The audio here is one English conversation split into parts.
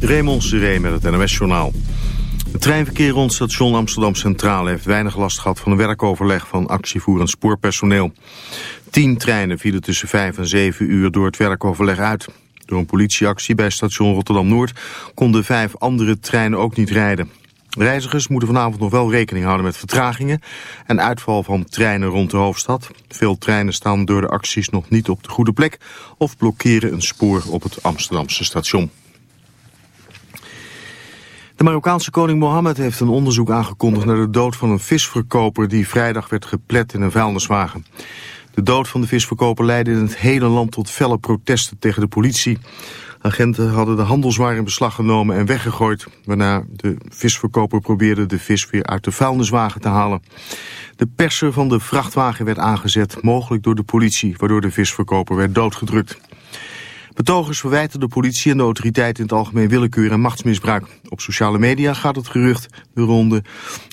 Raymond Seré met het NOS-journaal. Het treinverkeer rond station Amsterdam Centraal heeft weinig last gehad van een werkoverleg van actievoerend spoorpersoneel. Tien treinen vielen tussen vijf en zeven uur door het werkoverleg uit. Door een politieactie bij station Rotterdam-Noord konden vijf andere treinen ook niet rijden. Reizigers moeten vanavond nog wel rekening houden met vertragingen en uitval van treinen rond de hoofdstad. Veel treinen staan door de acties nog niet op de goede plek of blokkeren een spoor op het Amsterdamse station. De Marokkaanse koning Mohammed heeft een onderzoek aangekondigd naar de dood van een visverkoper die vrijdag werd geplet in een vuilniswagen. De dood van de visverkoper leidde in het hele land tot felle protesten tegen de politie. Agenten hadden de handelswaar in beslag genomen en weggegooid... waarna de visverkoper probeerde de vis weer uit de vuilniswagen te halen. De perser van de vrachtwagen werd aangezet, mogelijk door de politie... waardoor de visverkoper werd doodgedrukt. Betogers verwijten de politie en de autoriteiten in het algemeen willekeur en machtsmisbruik. Op sociale media gaat het gerucht de ronde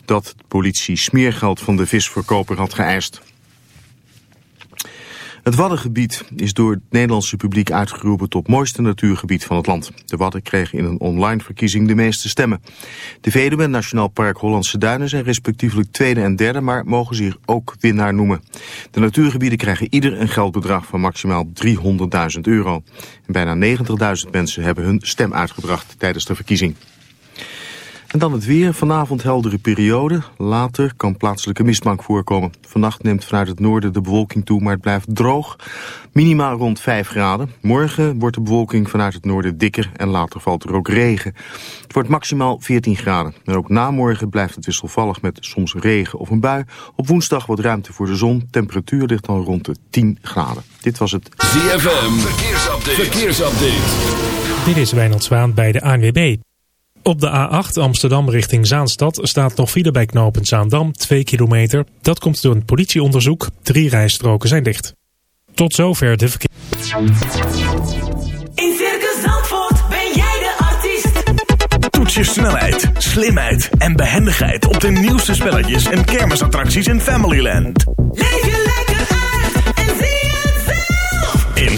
dat de politie smeergeld van de visverkoper had geëist. Het Waddengebied is door het Nederlandse publiek uitgeroepen tot mooiste natuurgebied van het land. De Wadden kregen in een online verkiezing de meeste stemmen. De Veluwe en Nationaal Park Hollandse Duinen zijn respectievelijk tweede en derde, maar mogen zich ook winnaar noemen. De natuurgebieden krijgen ieder een geldbedrag van maximaal 300.000 euro. Bijna 90.000 mensen hebben hun stem uitgebracht tijdens de verkiezing. En dan het weer. Vanavond heldere periode. Later kan plaatselijke mistbank voorkomen. Vannacht neemt vanuit het noorden de bewolking toe, maar het blijft droog. Minima rond 5 graden. Morgen wordt de bewolking vanuit het noorden dikker en later valt er ook regen. Het wordt maximaal 14 graden. En ook na morgen blijft het wisselvallig met soms regen of een bui. Op woensdag wat ruimte voor de zon. Temperatuur ligt dan rond de 10 graden. Dit was het ZFM. Verkeersupdate. Verkeersupdate. Dit is Wijnald Zwaan bij de ANWB. Op de A8 Amsterdam richting Zaanstad staat nog file bij knooppunt Zaandam, 2 kilometer. Dat komt door een politieonderzoek. Drie rijstroken zijn dicht. Tot zover de verkeer. In Circus Zandvoort ben jij de artiest. Toets je snelheid, slimheid en behendigheid op de nieuwste spelletjes en kermisattracties in Familyland. Leef je lekker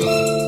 There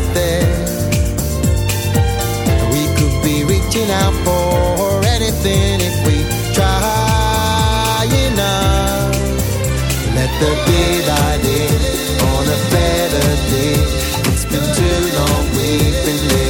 out there. We could be reaching out for anything if we try enough. Let the good ideas on a better day. It's been too long we've been living.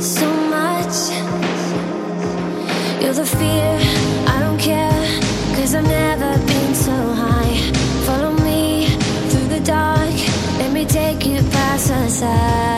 so much. You're the fear, I don't care, cause I've never been so high. Follow me through the dark, let me take you past the side.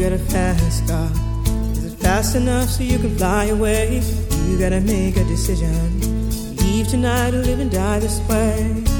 Got a fast car. Is it fast enough so you can fly away? You gotta make a decision. Leave tonight or live and die this way.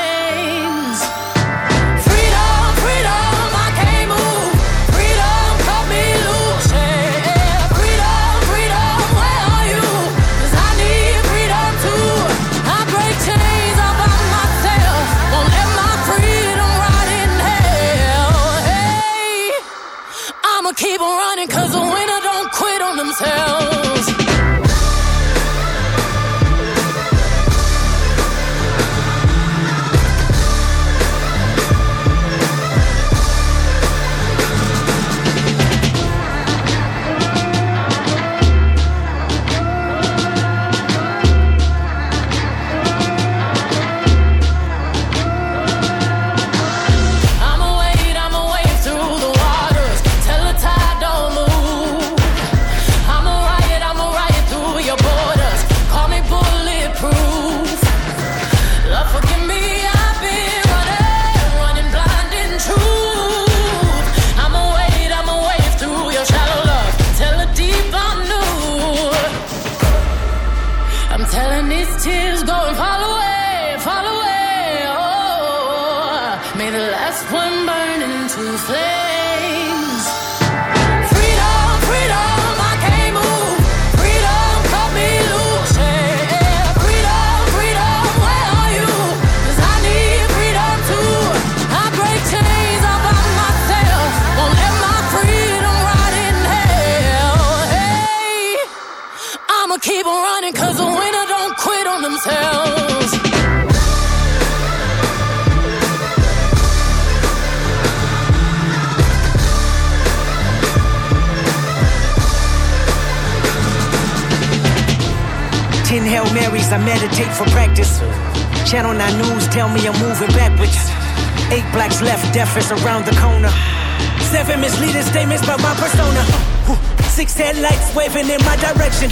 Keep running cause the winner don't quit on themselves. Ten Hail Marys, I meditate for practice. Channel 9 News tell me I'm moving backwards. Eight blacks left, death is around the corner. Seven misleading statements about my persona. Six headlights waving in my direction.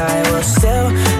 I will still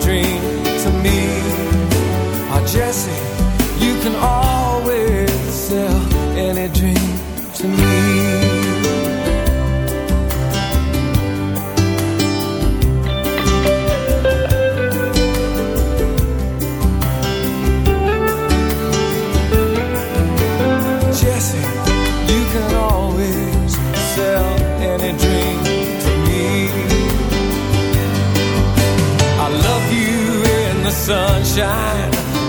Dream